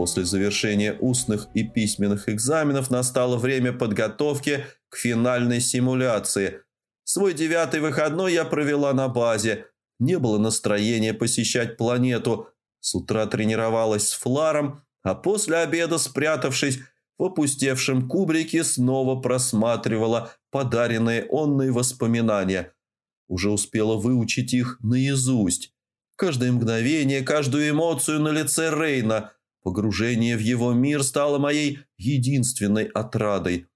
После завершения устных и письменных экзаменов настало время подготовки к финальной симуляции. Свой девятый выходной я провела на базе. Не было настроения посещать планету. С утра тренировалась с Фларом, а после обеда, спрятавшись в опустевшем кубрике, снова просматривала подаренные онные воспоминания. Уже успела выучить их наизусть. Каждое мгновение, каждую эмоцию на лице Рейна – Погружение в его мир стало моей единственной отрадой.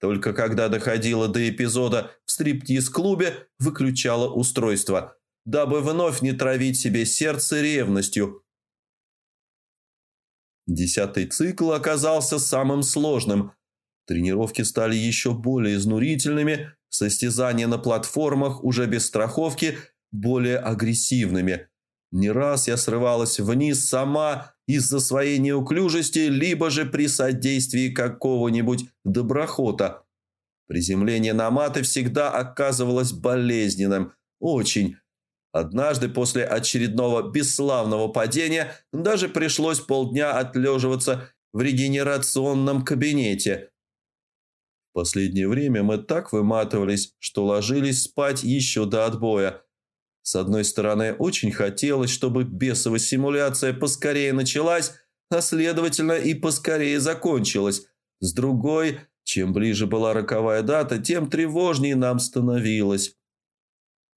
Только когда доходило до эпизода в стриптиз-клубе, выключала устройство, дабы вновь не травить себе сердце ревностью. Десятый цикл оказался самым сложным. Тренировки стали еще более изнурительными, состязания на платформах уже без страховки более агрессивными. Не раз я срывалась вниз сама, из-за своей неуклюжести, либо же при содействии какого-нибудь доброхота. Приземление на маты всегда оказывалось болезненным, очень. Однажды после очередного бесславного падения даже пришлось полдня отлеживаться в регенерационном кабинете. В последнее время мы так выматывались, что ложились спать еще до отбоя – с одной стороны, очень хотелось, чтобы бесовая симуляция поскорее началась, а следовательно и поскорее закончилась. С другой, чем ближе была роковая дата, тем тревожнее нам становилось.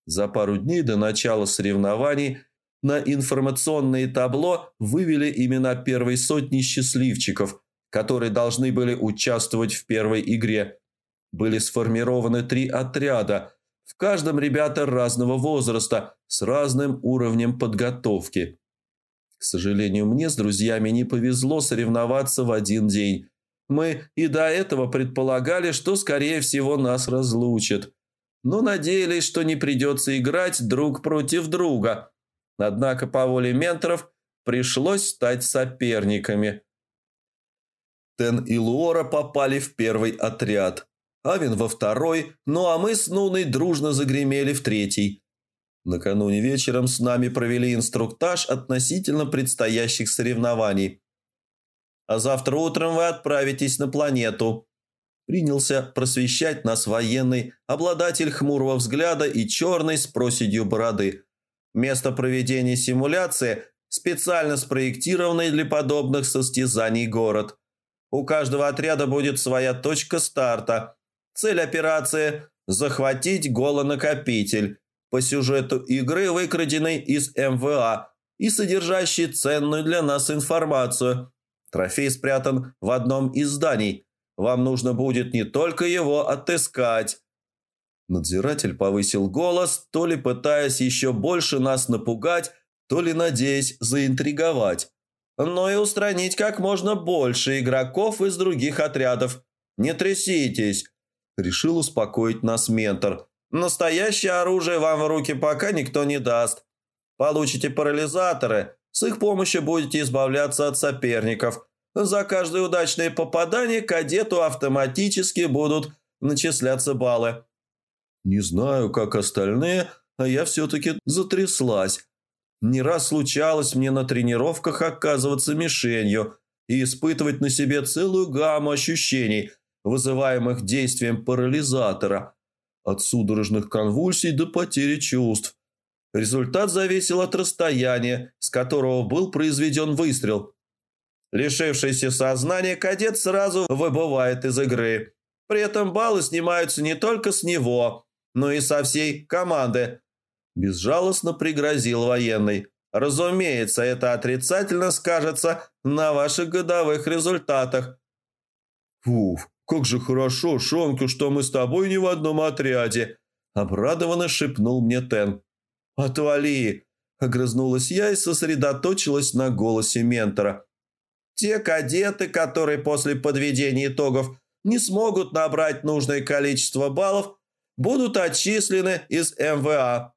За пару дней до начала соревнований на информационное табло вывели имена первой сотни счастливчиков, которые должны были участвовать в первой игре. Были сформированы три отряда – в каждом ребята разного возраста, с разным уровнем подготовки. К сожалению, мне с друзьями не повезло соревноваться в один день. Мы и до этого предполагали, что, скорее всего, нас разлучат. Но надеялись, что не придется играть друг против друга. Однако по воле менторов пришлось стать соперниками. Тен и Луора попали в первый отряд. Авин во второй, ну а мы с Нуной дружно загремели в третий. Накануне вечером с нами провели инструктаж относительно предстоящих соревнований. А завтра утром вы отправитесь на планету. Принялся просвещать нас военный, обладатель хмурого взгляда и черной с проседью бороды. Место проведения симуляции – специально спроектированный для подобных состязаний город. У каждого отряда будет своя точка старта – Цель операции – захватить голонакопитель по сюжету игры, выкраденной из МВА и содержащий ценную для нас информацию. Трофей спрятан в одном из зданий. Вам нужно будет не только его отыскать. Надзиратель повысил голос, то ли пытаясь еще больше нас напугать, то ли надеясь заинтриговать. Но и устранить как можно больше игроков из других отрядов. Не тряситесь, Решил успокоить нас ментор. «Настоящее оружие вам в руки пока никто не даст. Получите парализаторы, с их помощью будете избавляться от соперников. За каждое удачное попадание кадету автоматически будут начисляться баллы». Не знаю, как остальные, а я все-таки затряслась. Не раз случалось мне на тренировках оказываться мишенью и испытывать на себе целую гамму ощущений – вызываемых действием парализатора, от судорожных конвульсий до потери чувств. Результат зависел от расстояния, с которого был произведен выстрел. Лишившийся сознания кадет сразу выбывает из игры. При этом баллы снимаются не только с него, но и со всей команды. Безжалостно пригрозил военный. Разумеется, это отрицательно скажется на ваших годовых результатах. Фуф, «Как же хорошо, Шонку, что мы с тобой не в одном отряде!» Обрадованно шепнул мне Тен. «Отвали!» – огрызнулась я и сосредоточилась на голосе ментора. «Те кадеты, которые после подведения итогов не смогут набрать нужное количество баллов, будут отчислены из МВА».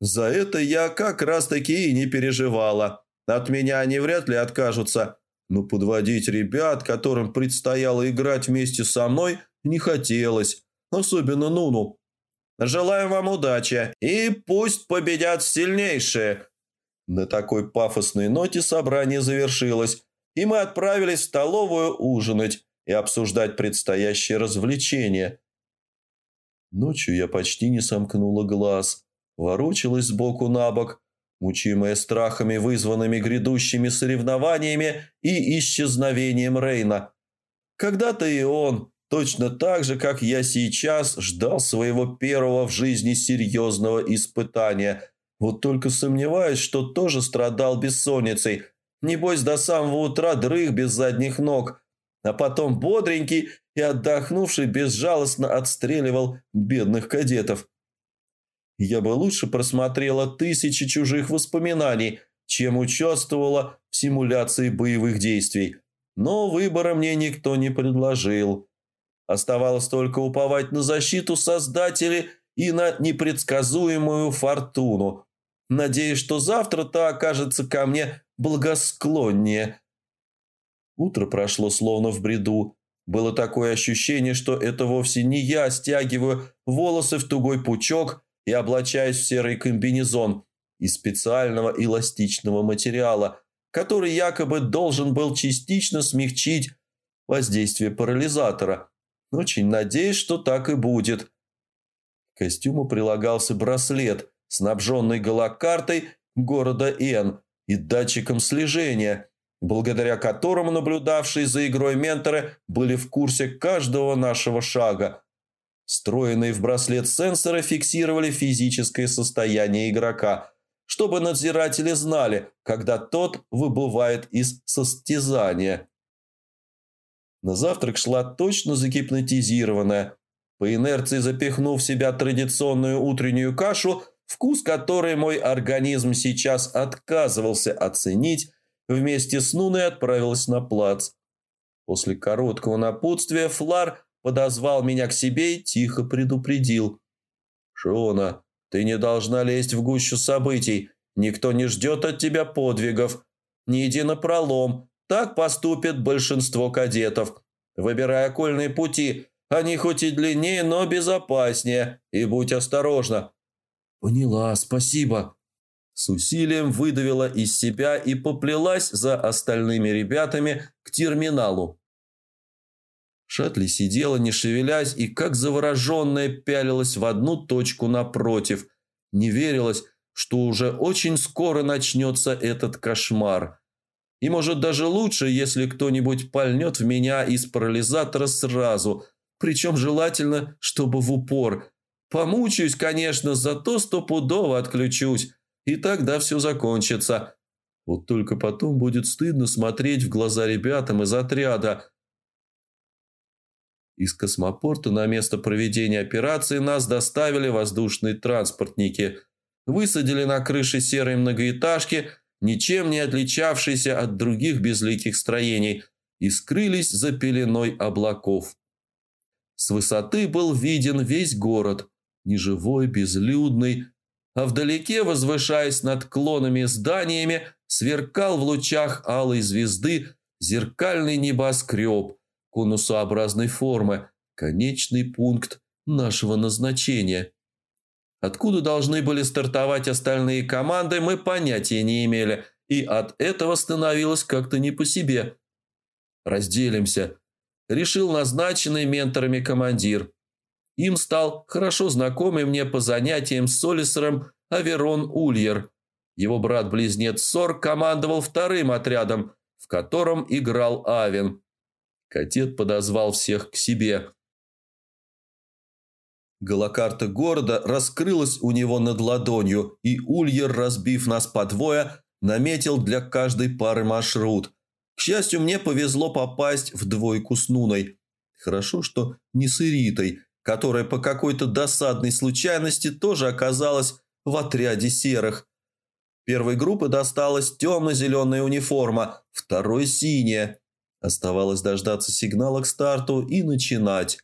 За это я как раз-таки и не переживала. От меня они вряд ли откажутся. Но подводить ребят, которым предстояло играть вместе со мной, не хотелось, особенно Нуну. «Желаю вам удачи, и пусть победят сильнейшие!» На такой пафосной ноте собрание завершилось, и мы отправились в столовую ужинать и обсуждать предстоящее развлечение. Ночью я почти не сомкнула глаз, ворочалась сбоку на бок, мучимая страхами, вызванными грядущими соревнованиями и исчезновением Рейна. Когда-то и он, точно так же, как я сейчас, ждал своего первого в жизни серьезного испытания. Вот только сомневаюсь, что тоже страдал бессонницей. Небось, до самого утра дрых без задних ног, а потом бодренький и отдохнувший безжалостно отстреливал бедных кадетов. Я бы лучше просмотрела тысячи чужих воспоминаний, чем участвовала в симуляции боевых действий. Но выбора мне никто не предложил. Оставалось только уповать на защиту Создателей и на непредсказуемую фортуну. Надеюсь, что завтра та окажется ко мне благосклоннее. Утро прошло словно в бреду. Было такое ощущение, что это вовсе не я стягиваю волосы в тугой пучок и облачаюсь в серый комбинезон из специального эластичного материала, который якобы должен был частично смягчить воздействие парализатора. Очень надеюсь, что так и будет. К костюму прилагался браслет, снабженный голокартой города Н и датчиком слежения, благодаря которому наблюдавшие за игрой менторы были в курсе каждого нашего шага. Встроенные в браслет сенсоры фиксировали физическое состояние игрока, чтобы надзиратели знали, когда тот выбывает из состязания. На завтрак шла точно загипнотизированная, по инерции запихнув в себя традиционную утреннюю кашу, вкус которой мой организм сейчас отказывался оценить, вместе с Нуной отправилась на плац. После короткого напутствия Флар подозвал меня к себе и тихо предупредил. «Шона, ты не должна лезть в гущу событий. Никто не ждет от тебя подвигов. Не иди на. Так поступит большинство кадетов. Выбирай окольные пути. Они хоть и длиннее, но безопаснее. И будь осторожна». «Поняла, спасибо». С усилием выдавила из себя и поплелась за остальными ребятами к терминалу. Шатли сидела, не шевелясь, и как завороженная пялилась в одну точку напротив. Не верилось, что уже очень скоро начнется этот кошмар. И может даже лучше, если кто-нибудь пальнет в меня из парализатора сразу, причем желательно, чтобы в упор. Помучаюсь, конечно, зато стопудово отключусь, и тогда все закончится. Вот только потом будет стыдно смотреть в глаза ребятам из отряда, из космопорта на место проведения операции нас доставили воздушные транспортники. Высадили на крыше серой многоэтажки, ничем не отличавшейся от других безликих строений, и скрылись за пеленой облаков. С высоты был виден весь город, неживой, безлюдный, а вдалеке, возвышаясь над клонами зданиями, сверкал в лучах алой звезды зеркальный небоскреб – конусообразной формы, конечный пункт нашего назначения. Откуда должны были стартовать остальные команды, мы понятия не имели, и от этого становилось как-то не по себе. «Разделимся», – решил назначенный менторами командир. Им стал хорошо знакомый мне по занятиям с Солисером Аверон Ульер. Его брат-близнец Сор командовал вторым отрядом, в котором играл Авен. Катет подозвал всех к себе. Голокарта города раскрылась у него над ладонью, и Ульер, разбив нас по двое, наметил для каждой пары маршрут. К счастью, мне повезло попасть в двойку с Нуной. Хорошо, что не с Иритой, которая по какой-то досадной случайности тоже оказалась в отряде серых. Первой группы досталась темно-зеленая униформа, второй – синяя. Оставалось дождаться сигнала к старту и начинать.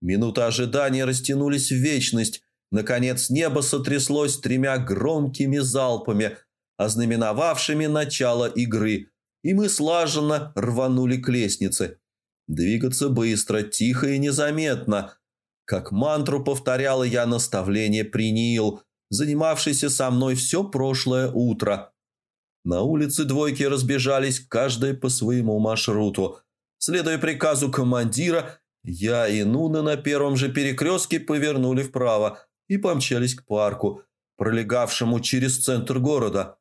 Минуты ожидания растянулись в вечность. Наконец небо сотряслось тремя громкими залпами, ознаменовавшими начало игры, и мы слаженно рванули к лестнице. Двигаться быстро, тихо и незаметно. Как мантру повторяла я наставление Принил, занимавшийся со мной все прошлое утро. На улице двойки разбежались, каждая по своему маршруту. Следуя приказу командира, я и Нуна на первом же перекрестке повернули вправо и помчались к парку, пролегавшему через центр города.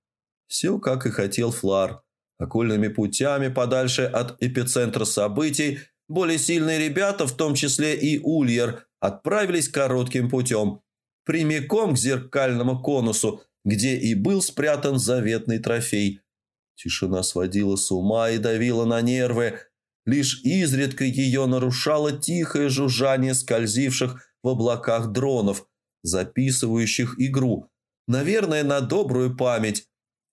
Все, как и хотел Флар. Окольными путями, подальше от эпицентра событий, более сильные ребята, в том числе и Ульер, отправились коротким путем, прямиком к зеркальному конусу, где и был спрятан заветный трофей. Тишина сводила с ума и давила на нервы. Лишь изредка ее нарушало тихое жужжание скользивших в облаках дронов, записывающих игру. Наверное, на добрую память.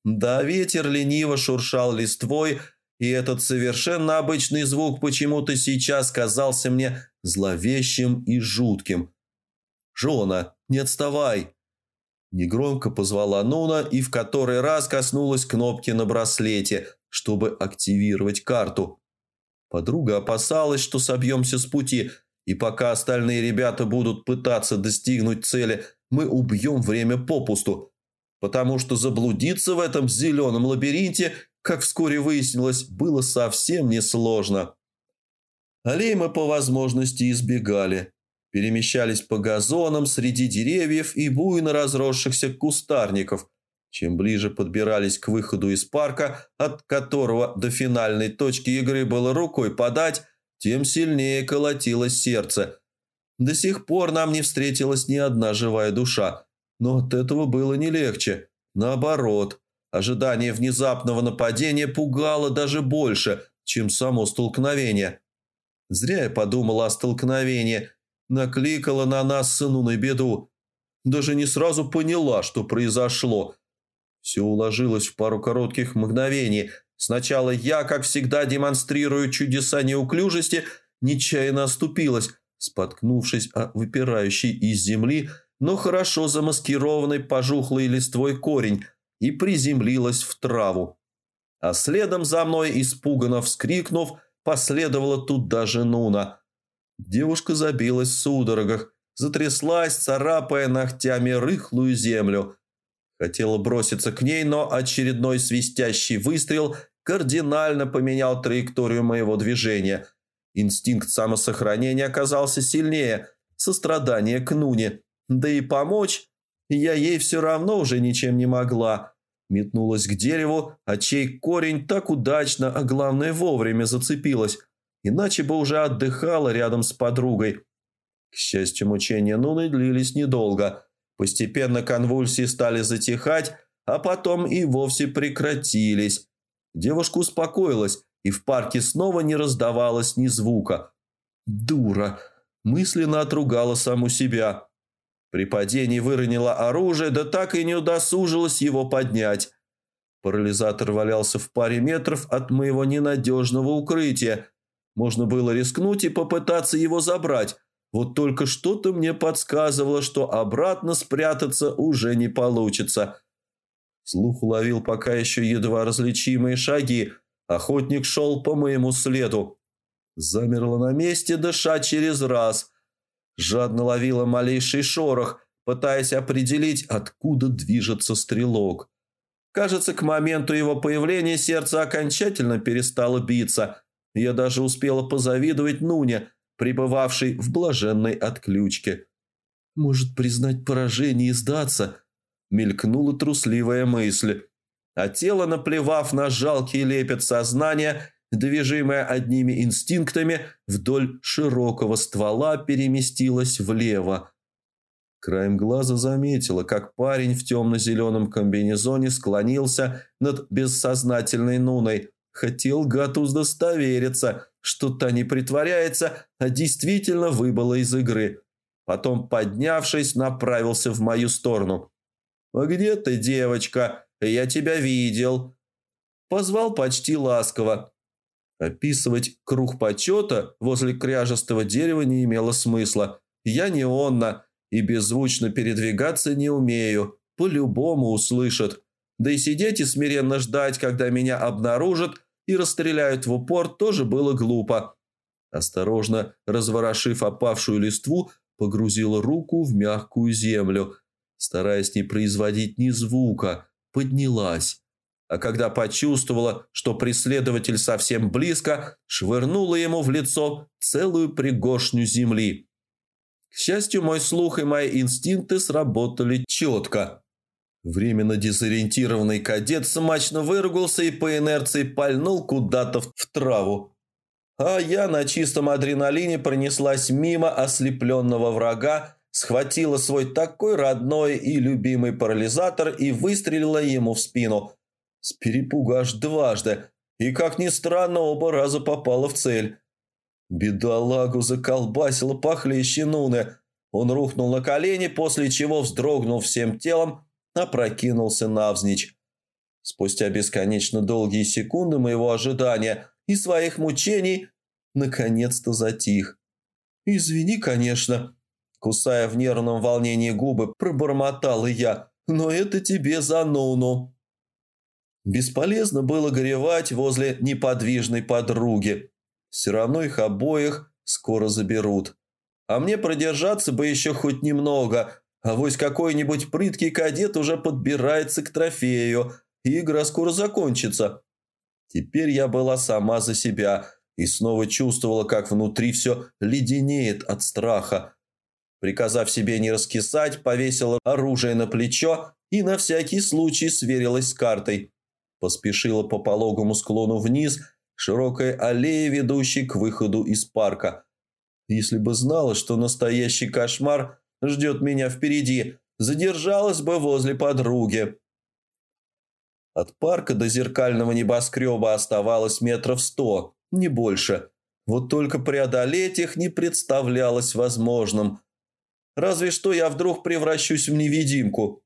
Да, ветер лениво шуршал листвой, и этот совершенно обычный звук почему-то сейчас казался мне зловещим и жутким. «Жона, не отставай!» Негромко позвала Нуна и в который раз коснулась кнопки на браслете, чтобы активировать карту. Подруга опасалась, что собьемся с пути, и пока остальные ребята будут пытаться достигнуть цели, мы убьем время попусту, потому что заблудиться в этом зеленом лабиринте, как вскоре выяснилось, было совсем несложно. Аллей мы по возможности избегали, перемещались по газонам среди деревьев и буйно разросшихся кустарников. Чем ближе подбирались к выходу из парка, от которого до финальной точки игры было рукой подать, тем сильнее колотилось сердце. До сих пор нам не встретилась ни одна живая душа, но от этого было не легче. Наоборот, ожидание внезапного нападения пугало даже больше, чем само столкновение. Зря я подумала о столкновении – накликала на нас сыну на беду. Даже не сразу поняла, что произошло. Все уложилось в пару коротких мгновений. Сначала я, как всегда, демонстрирую чудеса неуклюжести, нечаянно оступилась, споткнувшись о выпирающий из земли, но хорошо замаскированный пожухлый листвой корень, и приземлилась в траву. А следом за мной, испуганно вскрикнув, последовала тут даже Нуна – Девушка забилась в судорогах, затряслась, царапая ногтями рыхлую землю. Хотела броситься к ней, но очередной свистящий выстрел кардинально поменял траекторию моего движения. Инстинкт самосохранения оказался сильнее, сострадание к Нуне. Да и помочь я ей все равно уже ничем не могла. Метнулась к дереву, а чей корень так удачно, а главное вовремя зацепилась иначе бы уже отдыхала рядом с подругой. К счастью, мучения Нуны длились недолго. Постепенно конвульсии стали затихать, а потом и вовсе прекратились. Девушка успокоилась, и в парке снова не раздавалось ни звука. «Дура!» – мысленно отругала саму себя. При падении выронила оружие, да так и не удосужилась его поднять. Парализатор валялся в паре метров от моего ненадежного укрытия – можно было рискнуть и попытаться его забрать. Вот только что-то мне подсказывало, что обратно спрятаться уже не получится. Слух уловил пока еще едва различимые шаги. Охотник шел по моему следу. Замерла на месте, дыша через раз. Жадно ловила малейший шорох, пытаясь определить, откуда движется стрелок. Кажется, к моменту его появления сердце окончательно перестало биться – я даже успела позавидовать Нуне, пребывавшей в блаженной отключке. «Может, признать поражение и сдаться?» – мелькнула трусливая мысль. А тело, наплевав на жалкий лепет сознания, движимое одними инстинктами, вдоль широкого ствола переместилось влево. Краем глаза заметила, как парень в темно-зеленом комбинезоне склонился над бессознательной Нуной – Хотел гад удостовериться, что та не притворяется, а действительно выбыла из игры. Потом, поднявшись, направился в мою сторону. «А где ты, девочка? Я тебя видел». Позвал почти ласково. Описывать круг почета возле кряжестого дерева не имело смысла. Я не онна и беззвучно передвигаться не умею. По-любому услышат. Да и сидеть и смиренно ждать, когда меня обнаружат и расстреляют в упор, тоже было глупо. Осторожно разворошив опавшую листву, погрузила руку в мягкую землю. Стараясь не производить ни звука, поднялась. а когда почувствовала, что преследователь совсем близко, швырнула ему в лицо целую пригоршню земли. К счастью, мой слух и мои инстинкты сработали четко. Временно дезориентированный кадет смачно выругался и по инерции пальнул куда-то в траву. А я на чистом адреналине пронеслась мимо ослепленного врага, схватила свой такой родной и любимый парализатор и выстрелила ему в спину – с перепугу аж дважды, и, как ни странно, оба раза попала в цель. Бедолагу заколбасило похлеще Нуны. Он рухнул на колени, после чего вздрогнул всем телом, опрокинулся навзничь. Спустя бесконечно долгие секунды моего ожидания и своих мучений, наконец-то затих. «Извини, конечно», – кусая в нервном волнении губы, пробормотал и я, «но это тебе за Нуну». Бесполезно было горевать возле неподвижной подруги. Все равно их обоих скоро заберут. А мне продержаться бы еще хоть немного, а вось какой-нибудь прыткий кадет уже подбирается к трофею, и игра скоро закончится. Теперь я была сама за себя и снова чувствовала, как внутри все леденеет от страха. Приказав себе не раскисать, повесила оружие на плечо и на всякий случай сверилась с картой. Поспешила по пологому склону вниз, широкой аллее, ведущей к выходу из парка. Если бы знала, что настоящий кошмар ждет меня впереди, задержалась бы возле подруги. От парка до зеркального небоскреба оставалось метров сто, не больше. Вот только преодолеть их не представлялось возможным. Разве что я вдруг превращусь в невидимку.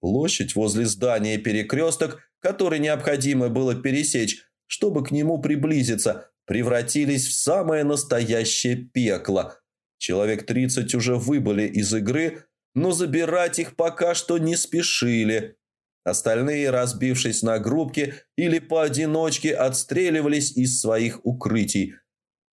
Площадь возле здания перекресток который необходимо было пересечь, чтобы к нему приблизиться, превратились в самое настоящее пекло. Человек 30 уже выбыли из игры, но забирать их пока что не спешили. Остальные, разбившись на группки или поодиночке, отстреливались из своих укрытий.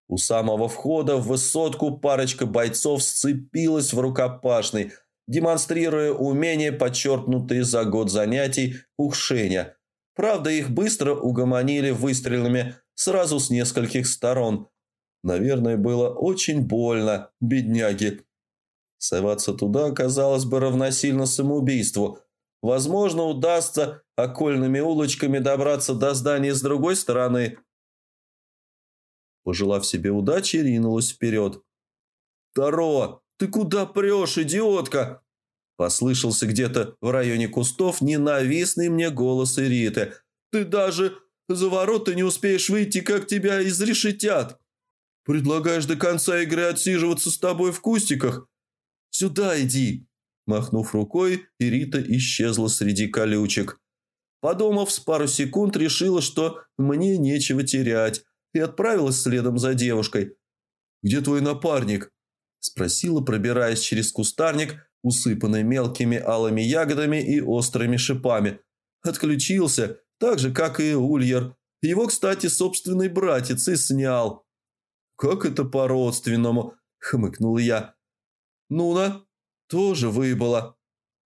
У самого входа в высотку парочка бойцов сцепилась в рукопашной, демонстрируя умение, подчеркнутые за год занятий у Хшеня. Правда, их быстро угомонили выстрелами сразу с нескольких сторон. Наверное, было очень больно, бедняги. Соваться туда оказалось бы равносильно самоубийству. Возможно, удастся окольными улочками добраться до здания с другой стороны. Пожелав себе удачи, ринулась вперед. «Таро, ты куда прешь, идиотка?» Послышался где-то в районе кустов ненавистный мне голос Ириты. «Ты даже за ворота не успеешь выйти, как тебя изрешетят! Предлагаешь до конца игры отсиживаться с тобой в кустиках? Сюда иди!» Махнув рукой, Ирита исчезла среди колючек. Подумав с пару секунд, решила, что мне нечего терять, и отправилась следом за девушкой. «Где твой напарник?» – спросила, пробираясь через кустарник, усыпанный мелкими алыми ягодами и острыми шипами. Отключился, так же, как и Ульер. Его, кстати, собственный братец и снял. «Как это по-родственному?» – хмыкнул я. «Нуна тоже выбыла.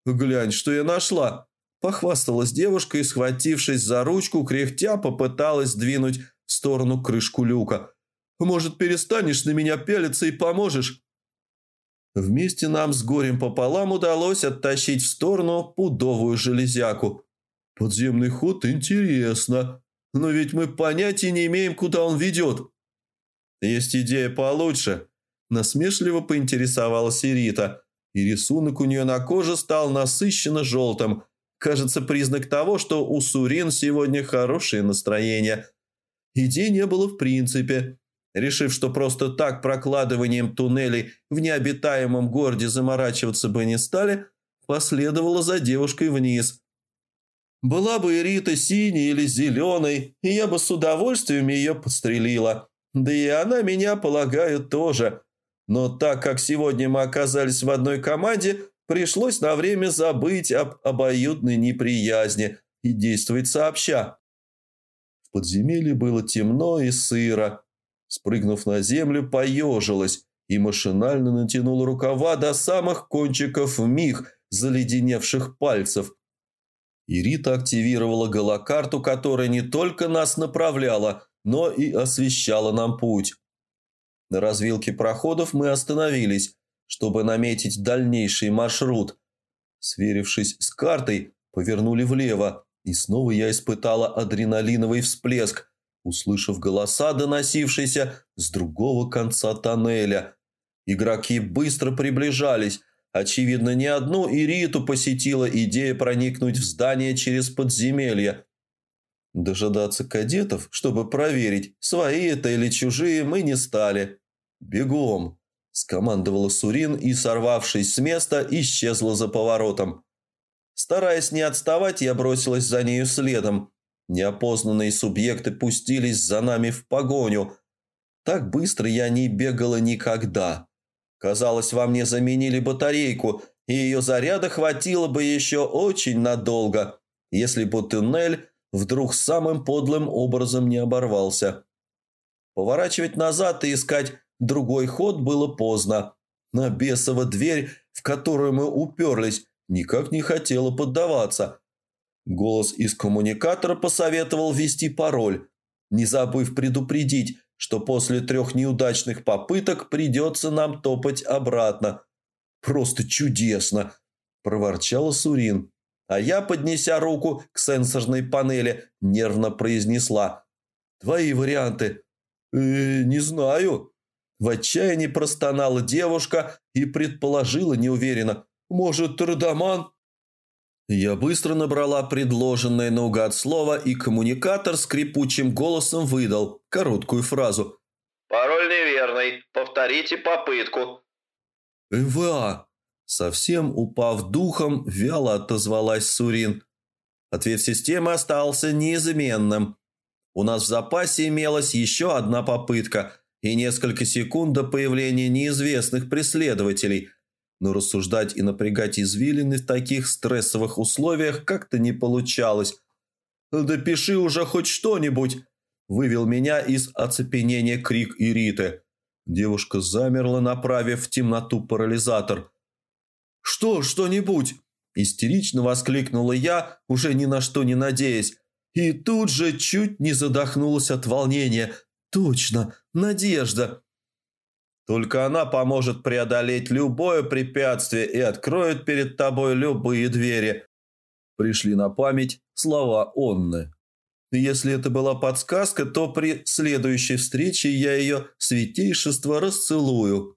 Глянь, что я нашла!» Похвасталась девушка и, схватившись за ручку, кряхтя попыталась сдвинуть в сторону крышку люка. «Может, перестанешь на меня пялиться и поможешь?» Вместе нам с горем пополам удалось оттащить в сторону пудовую железяку. Подземный ход интересно, но ведь мы понятия не имеем, куда он ведет. Есть идея получше. Насмешливо поинтересовалась Ирита, и рисунок у нее на коже стал насыщенно желтым. Кажется, признак того, что у Сурин сегодня хорошее настроение. Идей не было в принципе. Решив, что просто так прокладыванием туннелей в необитаемом городе заморачиваться бы не стали, последовала за девушкой вниз. Была бы Ирита синей или зеленой, и я бы с удовольствием ее подстрелила. Да и она меня, полагаю, тоже. Но так как сегодня мы оказались в одной команде, пришлось на время забыть об обоюдной неприязни и действовать сообща. В подземелье было темно и сыро. Спрыгнув на землю, поежилась и машинально натянула рукава до самых кончиков миг заледеневших пальцев. И Рита активировала голокарту, которая не только нас направляла, но и освещала нам путь. На развилке проходов мы остановились, чтобы наметить дальнейший маршрут. Сверившись с картой, повернули влево, и снова я испытала адреналиновый всплеск, услышав голоса, доносившиеся с другого конца тоннеля. Игроки быстро приближались. Очевидно, не одну Ириту посетила идея проникнуть в здание через подземелье. Дожидаться кадетов, чтобы проверить, свои это или чужие, мы не стали. «Бегом!» – скомандовала Сурин и, сорвавшись с места, исчезла за поворотом. Стараясь не отставать, я бросилась за нею следом. Неопознанные субъекты пустились за нами в погоню. Так быстро я не бегала никогда. Казалось, во мне заменили батарейку, и ее заряда хватило бы еще очень надолго, если бы туннель вдруг самым подлым образом не оборвался. Поворачивать назад и искать другой ход было поздно. На бесова дверь, в которую мы уперлись, никак не хотела поддаваться. Голос из коммуникатора посоветовал ввести пароль, не забыв предупредить, что после трех неудачных попыток придется нам топать обратно. «Просто чудесно!» – проворчала Сурин. А я, поднеся руку к сенсорной панели, нервно произнесла. «Твои варианты?» «Э, «Не знаю». В отчаянии простонала девушка и предположила неуверенно. «Может, Радаман?» Я быстро набрала предложенное наугад слово, и коммуникатор скрипучим голосом выдал короткую фразу. «Пароль неверный. Повторите попытку». «МВА!» Совсем упав духом, вяло отозвалась Сурин. Ответ системы остался неизменным. У нас в запасе имелась еще одна попытка и несколько секунд до появления неизвестных преследователей, но рассуждать и напрягать извилины в таких стрессовых условиях как-то не получалось. «Да пиши уже хоть что-нибудь!» – вывел меня из оцепенения крик Ириты. Девушка замерла, направив в темноту парализатор – «Что, что-нибудь?» – истерично воскликнула я, уже ни на что не надеясь. И тут же чуть не задохнулась от волнения. «Точно, Надежда!» Только она поможет преодолеть любое препятствие и откроет перед тобой любые двери. Пришли на память слова Онны. Если это была подсказка, то при следующей встрече я ее святейшество расцелую.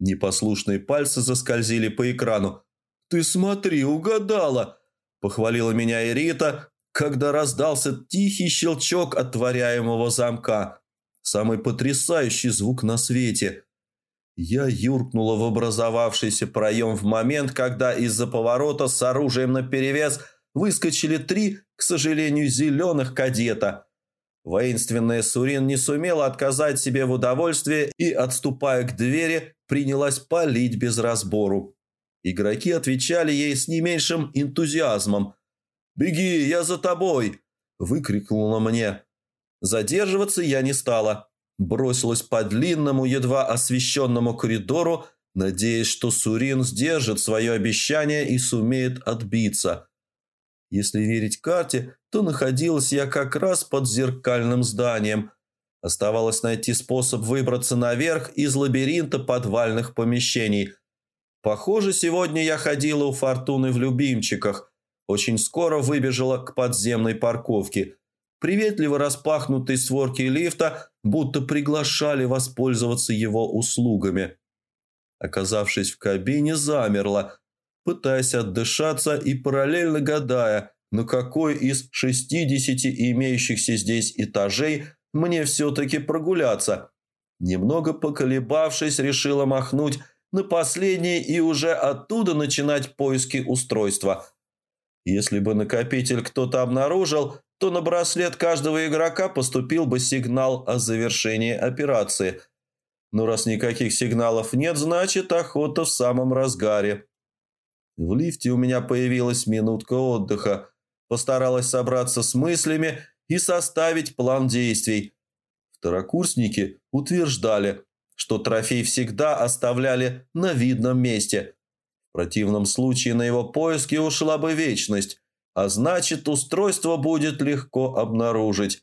Непослушные пальцы заскользили по экрану. «Ты смотри, угадала!» – похвалила меня Эрита, когда раздался тихий щелчок отворяемого замка. Самый потрясающий звук на свете. Я юркнула в образовавшийся проем в момент, когда из-за поворота с оружием наперевес выскочили три, к сожалению, зеленых кадета – Воинственная Сурин не сумела отказать себе в удовольствии и, отступая к двери, принялась палить без разбору. Игроки отвечали ей с не меньшим энтузиазмом. «Беги, я за тобой!» – выкрикнула мне. Задерживаться я не стала. Бросилась по длинному, едва освещенному коридору, надеясь, что Сурин сдержит свое обещание и сумеет отбиться – если верить карте, то находилась я как раз под зеркальным зданием. Оставалось найти способ выбраться наверх из лабиринта подвальных помещений. Похоже, сегодня я ходила у Фортуны в любимчиках. Очень скоро выбежала к подземной парковке. Приветливо распахнутые створки лифта будто приглашали воспользоваться его услугами. Оказавшись в кабине, замерла – пытаясь отдышаться и параллельно гадая, на какой из 60 имеющихся здесь этажей мне все-таки прогуляться. Немного поколебавшись, решила махнуть на последний и уже оттуда начинать поиски устройства. Если бы накопитель кто-то обнаружил, то на браслет каждого игрока поступил бы сигнал о завершении операции. Но раз никаких сигналов нет, значит охота в самом разгаре. В лифте у меня появилась минутка отдыха. Постаралась собраться с мыслями и составить план действий. Второкурсники утверждали, что трофей всегда оставляли на видном месте. В противном случае на его поиски ушла бы вечность, а значит, устройство будет легко обнаружить.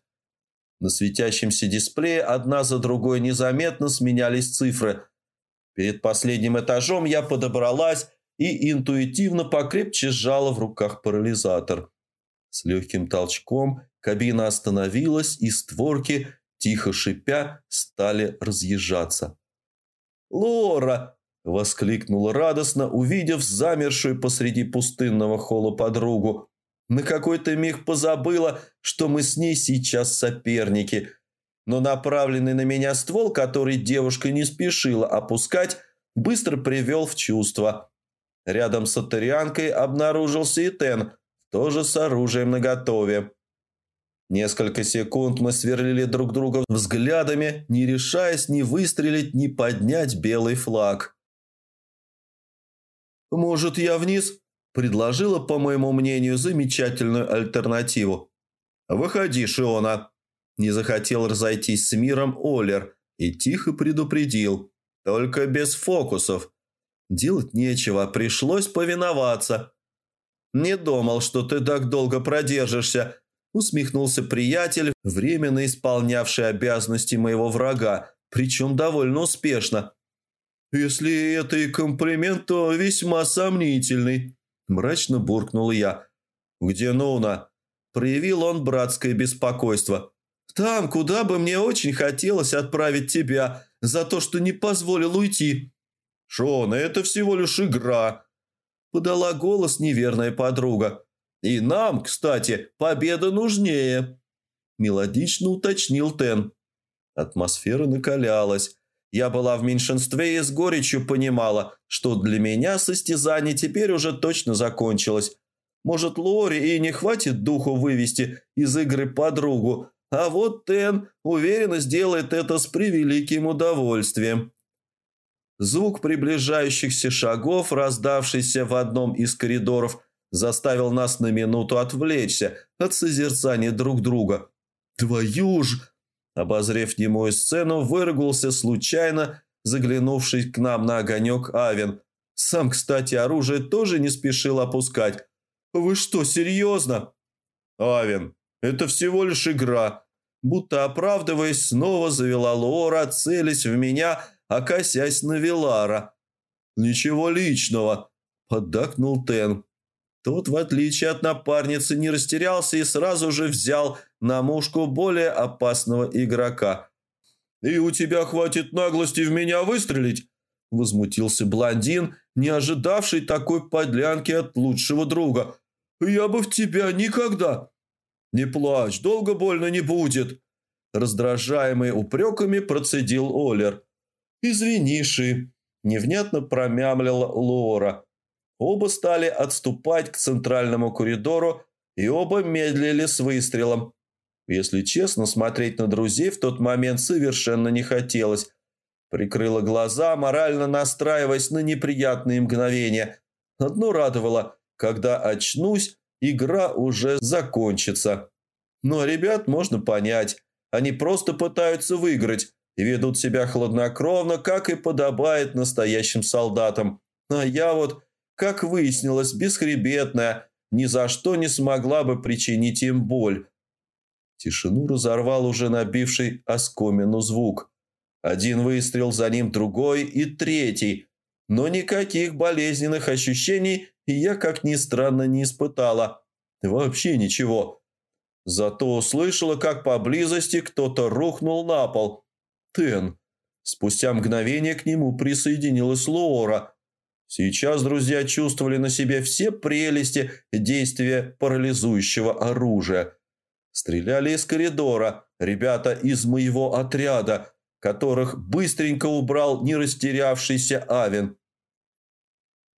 На светящемся дисплее одна за другой незаметно сменялись цифры. Перед последним этажом я подобралась и интуитивно покрепче сжала в руках парализатор. С легким толчком кабина остановилась, и створки, тихо шипя, стали разъезжаться. «Лора!» – воскликнула радостно, увидев замершую посреди пустынного холла подругу. На какой-то миг позабыла, что мы с ней сейчас соперники. Но направленный на меня ствол, который девушка не спешила опускать, быстро привел в чувство. Рядом с Атарианкой обнаружился и Тен, тоже с оружием наготове. Несколько секунд мы сверлили друг друга взглядами, не решаясь ни выстрелить, ни поднять белый флаг. «Может, я вниз?» предложила, по моему мнению, замечательную альтернативу. «Выходи, Шиона!» Не захотел разойтись с миром Олер и тихо предупредил. «Только без фокусов!» Делать нечего, пришлось повиноваться. «Не думал, что ты так долго продержишься», усмехнулся приятель, временно исполнявший обязанности моего врага, причем довольно успешно. «Если это и комплимент, то весьма сомнительный», Мрачно буркнул я. «Где Нуна?» Проявил он братское беспокойство. «Там, куда бы мне очень хотелось отправить тебя, за то, что не позволил уйти». «Шон, это всего лишь игра», – подала голос неверная подруга. «И нам, кстати, победа нужнее», – мелодично уточнил Тен. Атмосфера накалялась. Я была в меньшинстве и с горечью понимала, что для меня состязание теперь уже точно закончилось. Может, Лори и не хватит духу вывести из игры подругу, а вот Тен уверенно сделает это с превеликим удовольствием. Звук приближающихся шагов, раздавшийся в одном из коридоров, заставил нас на минуту отвлечься от созерцания друг друга. «Твою ж!» Обозрев немую сцену, выругался случайно, заглянувший к нам на огонек Авен. Сам, кстати, оружие тоже не спешил опускать. «Вы что, серьезно?» «Авен, это всего лишь игра». Будто оправдываясь, снова завела Лора, целясь в меня, а косясь на Вилара. «Ничего личного», – поддакнул Тен. Тот, в отличие от напарницы, не растерялся и сразу же взял на мушку более опасного игрока. «И у тебя хватит наглости в меня выстрелить?» – возмутился блондин, не ожидавший такой подлянки от лучшего друга. «Я бы в тебя никогда!» «Не плачь, долго больно не будет!» Раздражаемый упреками процедил Олер. «Извини, Ши!» – невнятно промямлила Лора. Оба стали отступать к центральному коридору, и оба медлили с выстрелом. Если честно, смотреть на друзей в тот момент совершенно не хотелось. Прикрыла глаза, морально настраиваясь на неприятные мгновения. Одно радовало, когда очнусь, игра уже закончится. Но ребят можно понять. Они просто пытаются выиграть и ведут себя хладнокровно, как и подобает настоящим солдатам. А я вот как выяснилось, бесхребетная, ни за что не смогла бы причинить им боль. Тишину разорвал уже набивший оскомину звук. Один выстрел, за ним другой и третий. Но никаких болезненных ощущений я, как ни странно, не испытала. Вообще ничего. Зато услышала, как поблизости кто-то рухнул на пол. Тен. Спустя мгновение к нему присоединилась Лора – Сейчас друзья чувствовали на себе все прелести действия парализующего оружия. Стреляли из коридора ребята из моего отряда, которых быстренько убрал не растерявшийся Авен.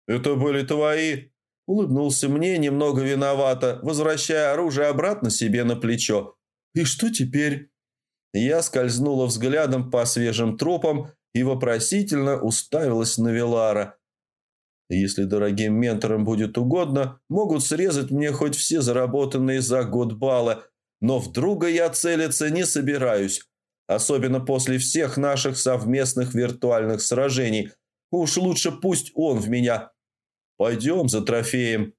«Это были твои?» – улыбнулся мне немного виновато, возвращая оружие обратно себе на плечо. «И что теперь?» Я скользнула взглядом по свежим трупам и вопросительно уставилась на Велара – если дорогим менторам будет угодно, могут срезать мне хоть все заработанные за год баллы, но в друга я целиться не собираюсь. Особенно после всех наших совместных виртуальных сражений. Уж лучше пусть он в меня. Пойдем за трофеем.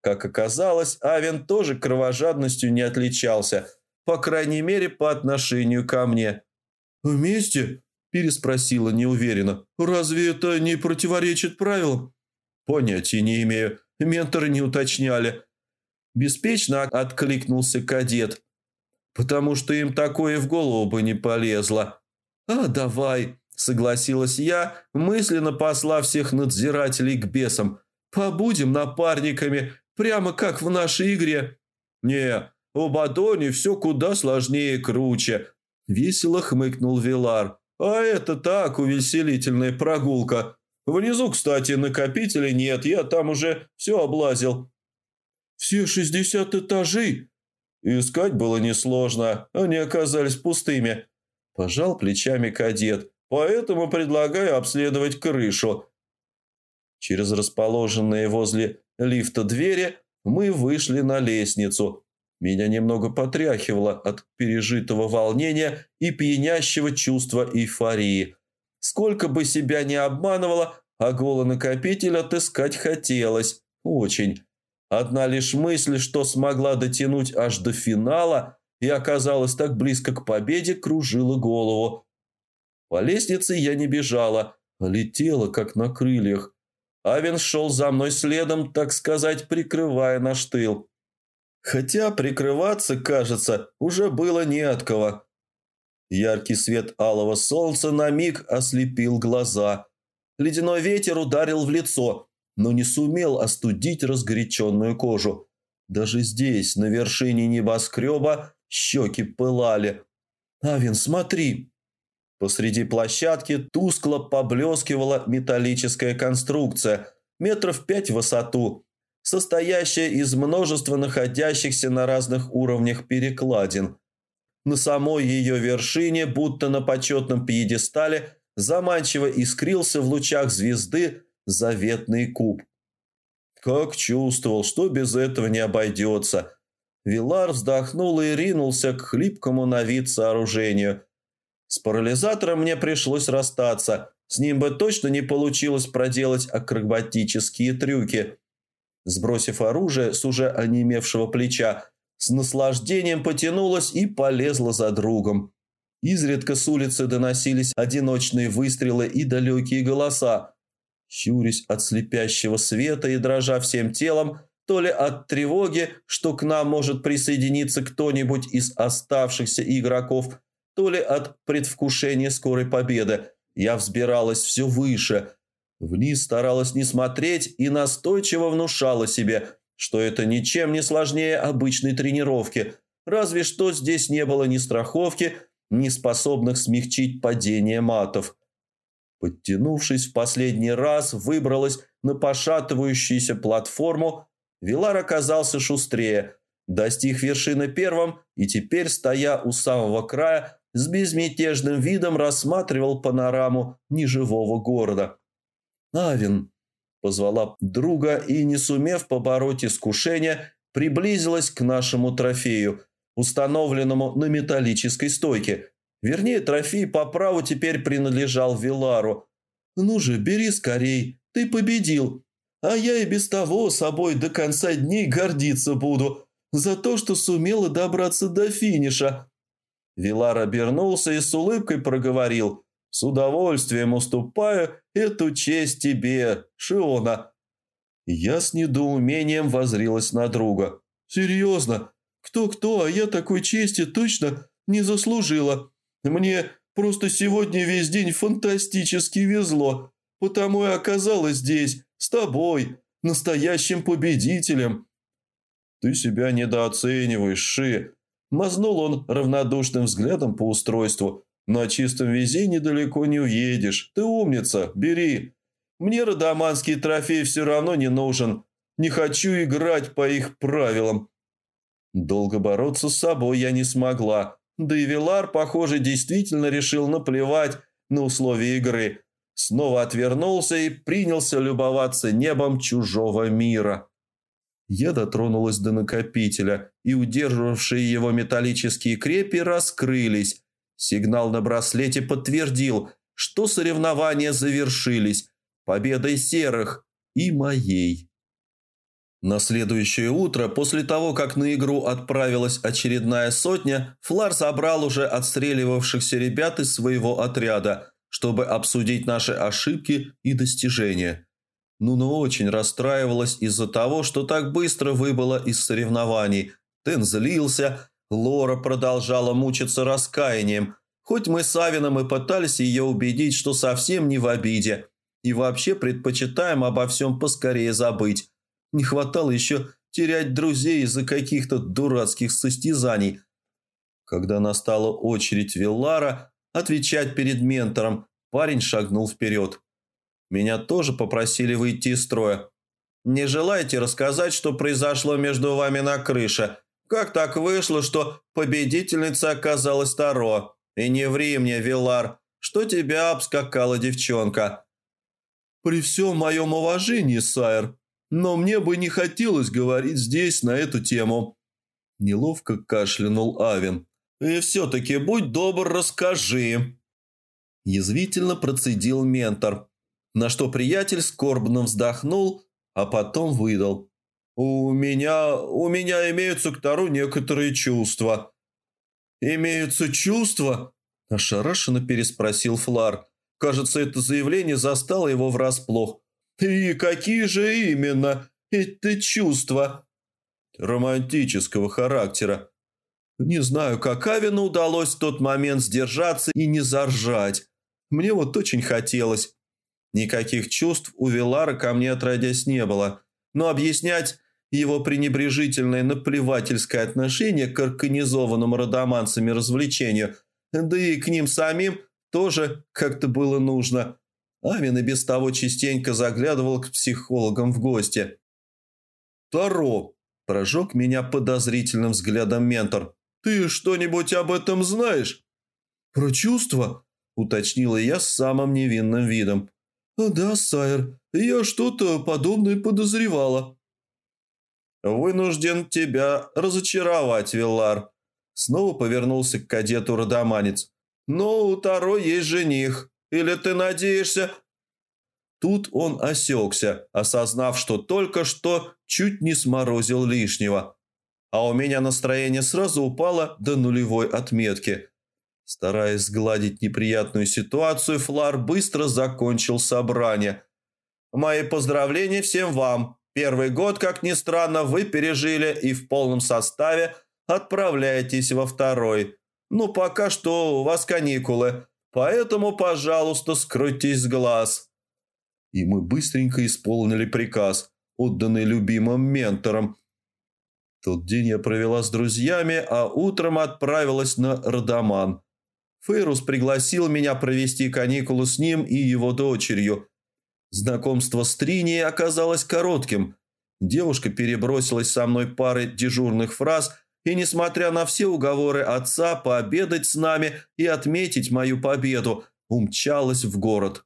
Как оказалось, Авен тоже кровожадностью не отличался, по крайней мере, по отношению ко мне. «Вместе?» – переспросила неуверенно. «Разве это не противоречит правилам?» «Понятия не имею. Менторы не уточняли». Беспечно откликнулся кадет. «Потому что им такое в голову бы не полезло». «А, давай», – согласилась я, мысленно послав всех надзирателей к бесам. «Побудем напарниками, прямо как в нашей игре». «Не, у Бадони все куда сложнее и круче», – весело хмыкнул Вилар. «А это так, увеселительная прогулка. Внизу, кстати, накопителей нет, я там уже все облазил». «Все шестьдесят этажей?» «Искать было несложно, они оказались пустыми». Пожал плечами кадет. «Поэтому предлагаю обследовать крышу». Через расположенные возле лифта двери мы вышли на лестницу. Меня немного потряхивало от пережитого волнения и пьянящего чувства эйфории. Сколько бы себя ни обманывало, а голонакопитель отыскать хотелось. Очень. Одна лишь мысль, что смогла дотянуть аж до финала и оказалась так близко к победе, кружила голову. По лестнице я не бежала, а летела, как на крыльях. Авен шел за мной следом, так сказать, прикрывая наш тыл. Хотя прикрываться, кажется, уже было не от кого. Яркий свет алого солнца на миг ослепил глаза. Ледяной ветер ударил в лицо, но не сумел остудить разгоряченную кожу. Даже здесь, на вершине небоскреба, щеки пылали. «Авин, смотри!» Посреди площадки тускло поблескивала металлическая конструкция, метров пять в высоту, состоящая из множества находящихся на разных уровнях перекладин. На самой ее вершине, будто на почетном пьедестале, заманчиво искрился в лучах звезды заветный куб. Как чувствовал, что без этого не обойдется. Вилар вздохнул и ринулся к хлипкому на вид сооружению. С парализатором мне пришлось расстаться. С ним бы точно не получилось проделать акробатические трюки. Сбросив оружие с уже онемевшего плеча, с наслаждением потянулась и полезла за другом. Изредка с улицы доносились одиночные выстрелы и далекие голоса. Щурясь от слепящего света и дрожа всем телом, то ли от тревоги, что к нам может присоединиться кто-нибудь из оставшихся игроков, то ли от предвкушения скорой победы, я взбиралась все выше – Вниз старалась не смотреть и настойчиво внушала себе, что это ничем не сложнее обычной тренировки, разве что здесь не было ни страховки, ни способных смягчить падение матов. Подтянувшись в последний раз, выбралась на пошатывающуюся платформу, Вилар оказался шустрее, достиг вершины первым и теперь, стоя у самого края, с безмятежным видом рассматривал панораму неживого города. Авин!» Позвала друга и, не сумев побороть искушение, приблизилась к нашему трофею, установленному на металлической стойке. Вернее, трофей по праву теперь принадлежал Вилару. «Ну же, бери скорей, ты победил. А я и без того собой до конца дней гордиться буду за то, что сумела добраться до финиша». Вилар обернулся и с улыбкой проговорил – с удовольствием уступаю эту честь тебе, Шиона». Я с недоумением возрилась на друга. «Серьезно? Кто-кто, а я такой чести точно не заслужила. Мне просто сегодня весь день фантастически везло, потому и оказалась здесь, с тобой, настоящим победителем». «Ты себя недооцениваешь, Ши», – мазнул он равнодушным взглядом по устройству – на чистом везении далеко не уедешь. Ты умница, бери. Мне родоманский трофей все равно не нужен. Не хочу играть по их правилам. Долго бороться с собой я не смогла. Да и Вилар, похоже, действительно решил наплевать на условия игры. Снова отвернулся и принялся любоваться небом чужого мира. Я дотронулась до накопителя, и удерживавшие его металлические крепи раскрылись, Сигнал на браслете подтвердил, что соревнования завершились победой серых и моей. На следующее утро, после того, как на игру отправилась очередная сотня, Флар собрал уже отстреливавшихся ребят из своего отряда, чтобы обсудить наши ошибки и достижения. Нуна очень расстраивалась из-за того, что так быстро выбыла из соревнований. Тен злился, Лора продолжала мучиться раскаянием, хоть мы с Авином и пытались ее убедить, что совсем не в обиде, и вообще предпочитаем обо всем поскорее забыть. Не хватало еще терять друзей из-за каких-то дурацких состязаний. Когда настала очередь Виллара отвечать перед ментором, парень шагнул вперед. Меня тоже попросили выйти из строя. «Не желаете рассказать, что произошло между вами на крыше? Как так вышло, что победительница оказалась Таро? И не ври мне, Вилар, что тебя обскакала девчонка?» «При всем моем уважении, Сайр, но мне бы не хотелось говорить здесь на эту тему». Неловко кашлянул Авен. «И все-таки будь добр, расскажи». Язвительно процедил ментор, на что приятель скорбно вздохнул, а потом выдал. «У меня... у меня имеются к Тару некоторые чувства». «Имеются чувства?» – ошарашенно переспросил Флар. Кажется, это заявление застало его врасплох. «И какие же именно это чувства?» «Романтического характера». Не знаю, как Авину удалось в тот момент сдержаться и не заржать. Мне вот очень хотелось. Никаких чувств у Вилара ко мне отродясь не было. Но объяснять его пренебрежительное наплевательское отношение к организованному родоманцами развлечению, да и к ним самим, тоже как-то было нужно. Амин и без того частенько заглядывал к психологам в гости. «Таро!» – прожег меня подозрительным взглядом ментор. «Ты что-нибудь об этом знаешь?» «Про чувства?» – уточнила я с самым невинным видом. «Да, сайр, я что-то подобное подозревала». «Вынужден тебя разочаровать, Виллар», – снова повернулся к кадету Родоманец. «Но у Таро есть жених. Или ты надеешься...» Тут он осекся, осознав, что только что чуть не сморозил лишнего. А у меня настроение сразу упало до нулевой отметки. Стараясь сгладить неприятную ситуацию, Флар быстро закончил собрание. «Мои поздравления всем вам. Первый год, как ни странно, вы пережили и в полном составе отправляетесь во второй. Ну, пока что у вас каникулы, поэтому, пожалуйста, скройтесь с глаз». И мы быстренько исполнили приказ, отданный любимым ментором. Тот день я провела с друзьями, а утром отправилась на Родоман. Фейрус пригласил меня провести каникулы с ним и его дочерью. Знакомство с Тринией оказалось коротким. Девушка перебросилась со мной парой дежурных фраз – и, несмотря на все уговоры отца пообедать с нами и отметить мою победу, умчалась в город.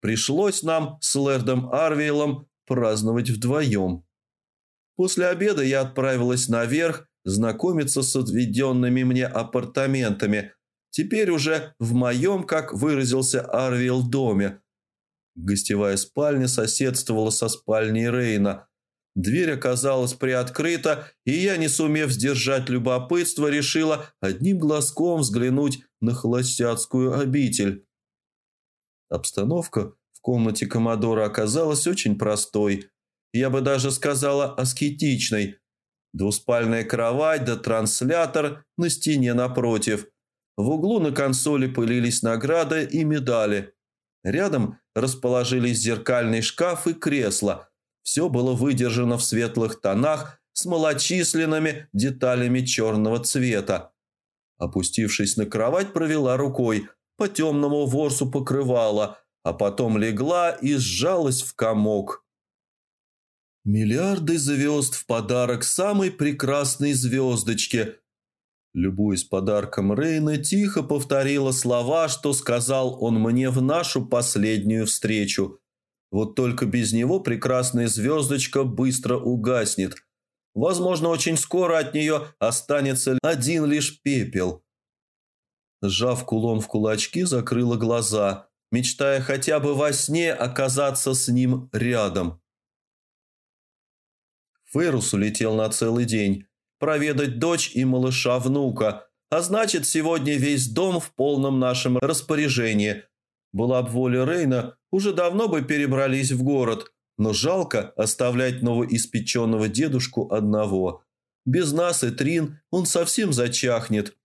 Пришлось нам с Лэрдом Арвейлом праздновать вдвоем. После обеда я отправилась наверх знакомиться с отведенными мне апартаментами, теперь уже в моем, как выразился Арвейл, доме. Гостевая спальня соседствовала со спальней Рейна – Дверь оказалась приоткрыта, и я, не сумев сдержать любопытство, решила одним глазком взглянуть на холостяцкую обитель. Обстановка в комнате Комодора оказалась очень простой, я бы даже сказала аскетичной. Двуспальная кровать да транслятор на стене напротив. В углу на консоли пылились награды и медали. Рядом расположились зеркальный шкаф и кресло – все было выдержано в светлых тонах с малочисленными деталями черного цвета. Опустившись на кровать, провела рукой по темному ворсу покрывала, а потом легла и сжалась в комок. Миллиарды звезд в подарок самой прекрасной звездочке. Любуясь подарком Рейна, тихо повторила слова, что сказал он мне в нашу последнюю встречу. Вот только без него прекрасная звездочка быстро угаснет. Возможно, очень скоро от нее останется один лишь пепел. Сжав кулон в кулачки, закрыла глаза, мечтая хотя бы во сне оказаться с ним рядом. Ферус улетел на целый день. Проведать дочь и малыша-внука. А значит, сегодня весь дом в полном нашем распоряжении. Была бы воля Рейна, уже давно бы перебрались в город. Но жалко оставлять новоиспеченного дедушку одного. Без нас и Трин он совсем зачахнет.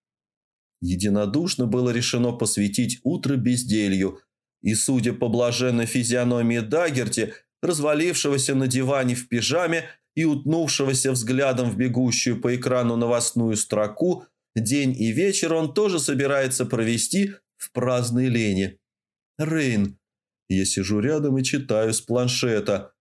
Единодушно было решено посвятить утро безделью. И, судя по блаженной физиономии Дагерти, развалившегося на диване в пижаме и утнувшегося взглядом в бегущую по экрану новостную строку, день и вечер он тоже собирается провести в праздной лени. Рейн. Я сижу рядом и читаю с планшета.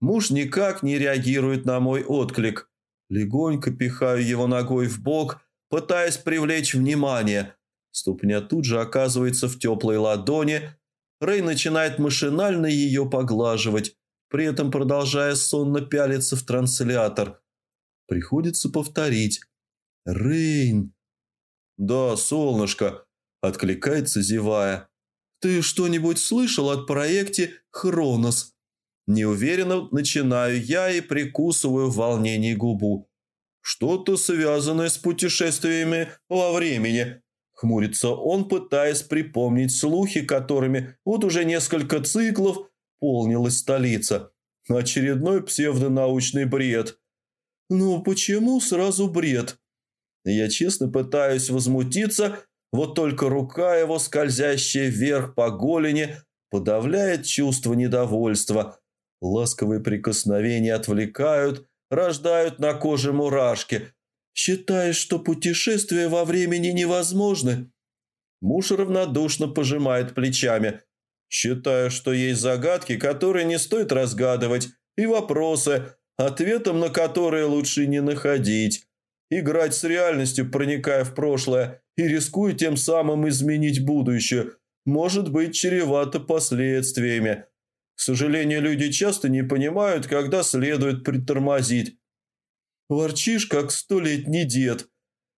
Муж никак не реагирует на мой отклик. Легонько пихаю его ногой в бок, пытаясь привлечь внимание. Ступня тут же оказывается в теплой ладони. Рэй начинает машинально ее поглаживать, при этом продолжая сонно пялиться в транслятор. Приходится повторить. «Рейн!» «Да, солнышко!» – откликается, зевая. «Ты что-нибудь слышал о проекте «Хронос»?» Неуверенно начинаю я и прикусываю в волнении губу. «Что-то связанное с путешествиями во времени», – хмурится он, пытаясь припомнить слухи, которыми вот уже несколько циклов полнилась столица. Очередной псевдонаучный бред. Ну почему сразу бред? Я честно пытаюсь возмутиться, вот только рука его, скользящая вверх по голени, подавляет чувство недовольства. Ласковые прикосновения отвлекают, рождают на коже мурашки. Считаешь, что путешествия во времени невозможны? Муж равнодушно пожимает плечами. Считаю, что есть загадки, которые не стоит разгадывать, и вопросы, ответом на которые лучше не находить. Играть с реальностью, проникая в прошлое, и рискуя тем самым изменить будущее, может быть чревато последствиями. К сожалению, люди часто не понимают, когда следует притормозить. Ворчишь, как столетний дед.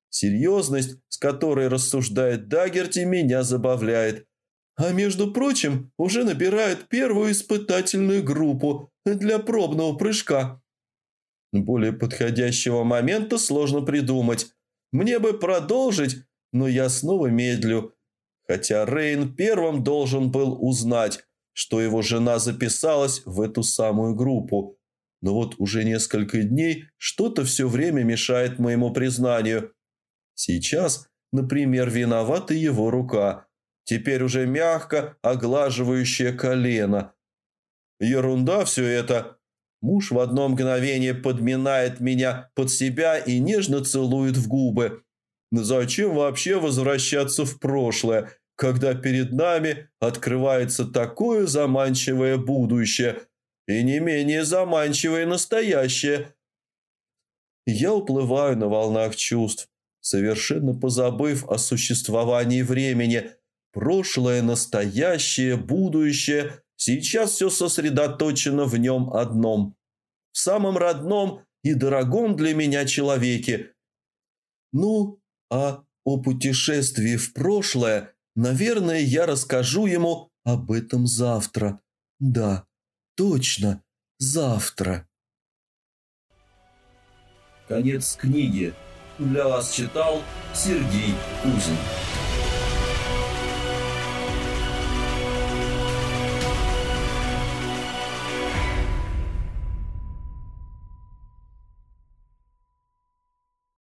Серьезность, с которой рассуждает Дагерти, меня забавляет – а между прочим, уже набирают первую испытательную группу для пробного прыжка. Более подходящего момента сложно придумать. Мне бы продолжить, но я снова медлю. Хотя Рейн первым должен был узнать, что его жена записалась в эту самую группу. Но вот уже несколько дней что-то все время мешает моему признанию. Сейчас, например, виновата его рука – теперь уже мягко оглаживающее колено. Ерунда все это. Муж в одно мгновение подминает меня под себя и нежно целует в губы. Зачем вообще возвращаться в прошлое, когда перед нами открывается такое заманчивое будущее и не менее заманчивое настоящее? Я уплываю на волнах чувств, совершенно позабыв о существовании времени – Прошлое, настоящее, будущее. Сейчас все сосредоточено в нем одном. В самом родном и дорогом для меня человеке. Ну, а о путешествии в прошлое, наверное, я расскажу ему об этом завтра. Да, точно, завтра. Конец книги. Для вас читал Сергей Кузин.